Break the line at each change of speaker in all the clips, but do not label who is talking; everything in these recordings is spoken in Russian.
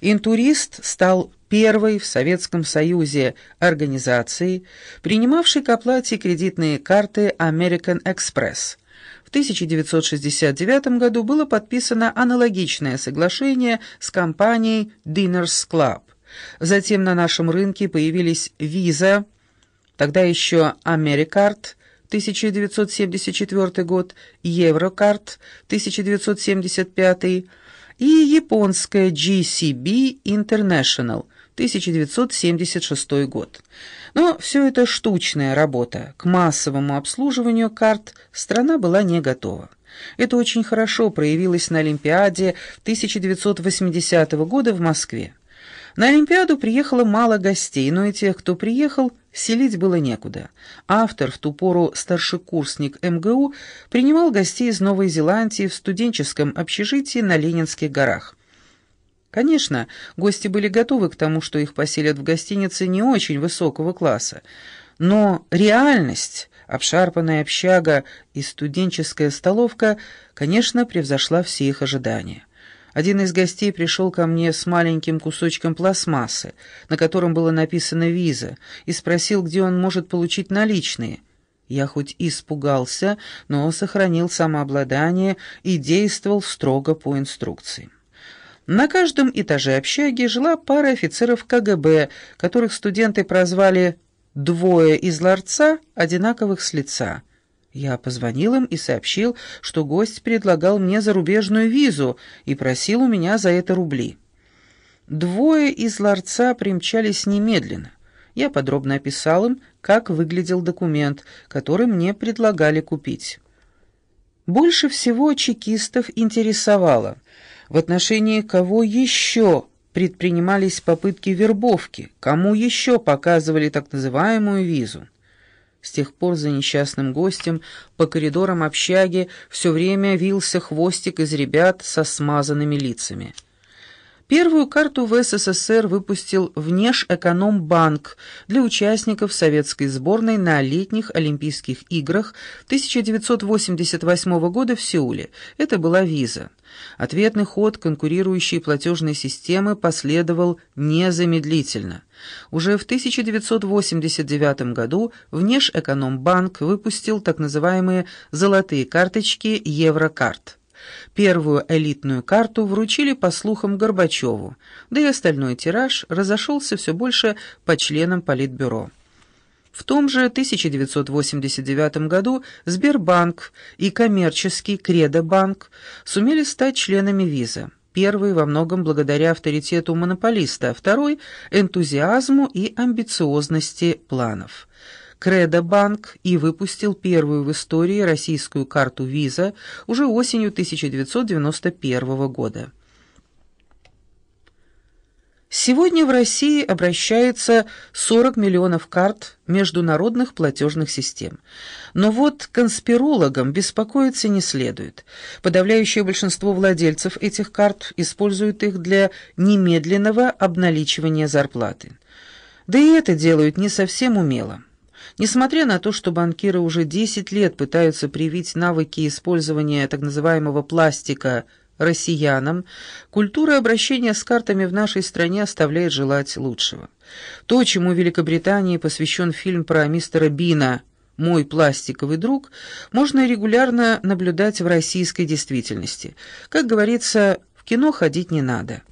Интурист стал первой в Советском Союзе организацией, принимавшей к оплате кредитные карты American Express. В 1969 году было подписано аналогичное соглашение с компанией Dinners Club. Затем на нашем рынке появились Visa, тогда еще Americard, 1974 год, Eurocard, 1975 и японская GCB International, 1976 год. Но все это штучная работа. К массовому обслуживанию карт страна была не готова. Это очень хорошо проявилось на Олимпиаде 1980 года в Москве. На Олимпиаду приехало мало гостей, но и тех, кто приехал, селить было некуда. Автор, в ту пору старшекурсник МГУ, принимал гостей из Новой Зеландии в студенческом общежитии на Ленинских горах. Конечно, гости были готовы к тому, что их поселят в гостинице не очень высокого класса, но реальность, обшарпанная общага и студенческая столовка, конечно, превзошла все их ожидания. Один из гостей пришел ко мне с маленьким кусочком пластмассы, на котором было написано «Виза», и спросил, где он может получить наличные. Я хоть испугался, но сохранил самообладание и действовал строго по инструкции. На каждом этаже общаги жила пара офицеров КГБ, которых студенты прозвали «двое из ларца, одинаковых с лица». Я позвонил им и сообщил, что гость предлагал мне зарубежную визу и просил у меня за это рубли. Двое из ларца примчались немедленно. Я подробно описал им, как выглядел документ, который мне предлагали купить. Больше всего чекистов интересовало, в отношении кого еще предпринимались попытки вербовки, кому еще показывали так называемую визу. С тех пор за несчастным гостем по коридорам общаги все время вился хвостик из ребят со смазанными лицами. Первую карту в СССР выпустил Внешэкономбанк для участников советской сборной на летних Олимпийских играх 1988 года в Сеуле. Это была виза. Ответный ход конкурирующей платежной системы последовал незамедлительно. Уже в 1989 году Внешэкономбанк выпустил так называемые «золотые карточки Еврокарт». Первую элитную карту вручили по слухам Горбачеву, да и остальной тираж разошелся все больше по членам Политбюро. В том же 1989 году Сбербанк и коммерческий Кредобанк сумели стать членами виза. Первый во многом благодаря авторитету монополиста, второй – энтузиазму и амбициозности планов. Кредобанк и выпустил первую в истории российскую карту виза уже осенью 1991 года. Сегодня в России обращается 40 миллионов карт международных платежных систем. Но вот конспирологам беспокоиться не следует. Подавляющее большинство владельцев этих карт используют их для немедленного обналичивания зарплаты. Да и это делают не совсем умело. Несмотря на то, что банкиры уже 10 лет пытаются привить навыки использования так называемого пластика россиянам, культура обращения с картами в нашей стране оставляет желать лучшего. То, чему в Великобритании посвящен фильм про мистера Бина «Мой пластиковый друг», можно регулярно наблюдать в российской действительности. Как говорится, в кино ходить не надо.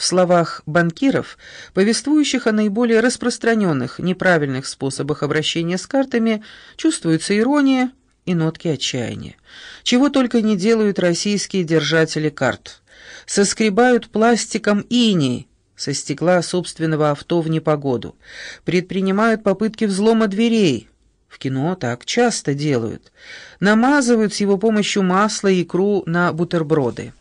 В словах банкиров, повествующих о наиболее распространенных неправильных способах обращения с картами, чувствуется ирония и нотки отчаяния. Чего только не делают российские держатели карт. Соскребают пластиком иней со стекла собственного авто в непогоду. Предпринимают попытки взлома дверей. В кино так часто делают. Намазывают с его помощью масло и икру на бутерброды.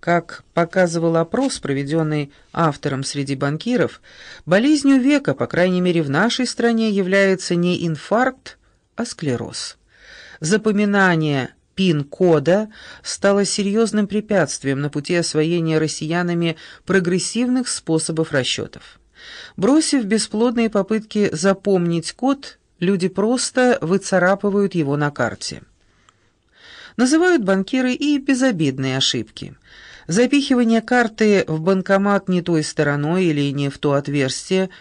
Как показывал опрос, проведенный автором среди банкиров, болезнью века, по крайней мере в нашей стране, является не инфаркт, а склероз. Запоминание ПИН-кода стало серьезным препятствием на пути освоения россиянами прогрессивных способов расчетов. Бросив бесплодные попытки запомнить код, люди просто выцарапывают его на карте. Называют банкиры и безобидные ошибки – Запихивание карты в банкомат не той стороной или не в то отверстие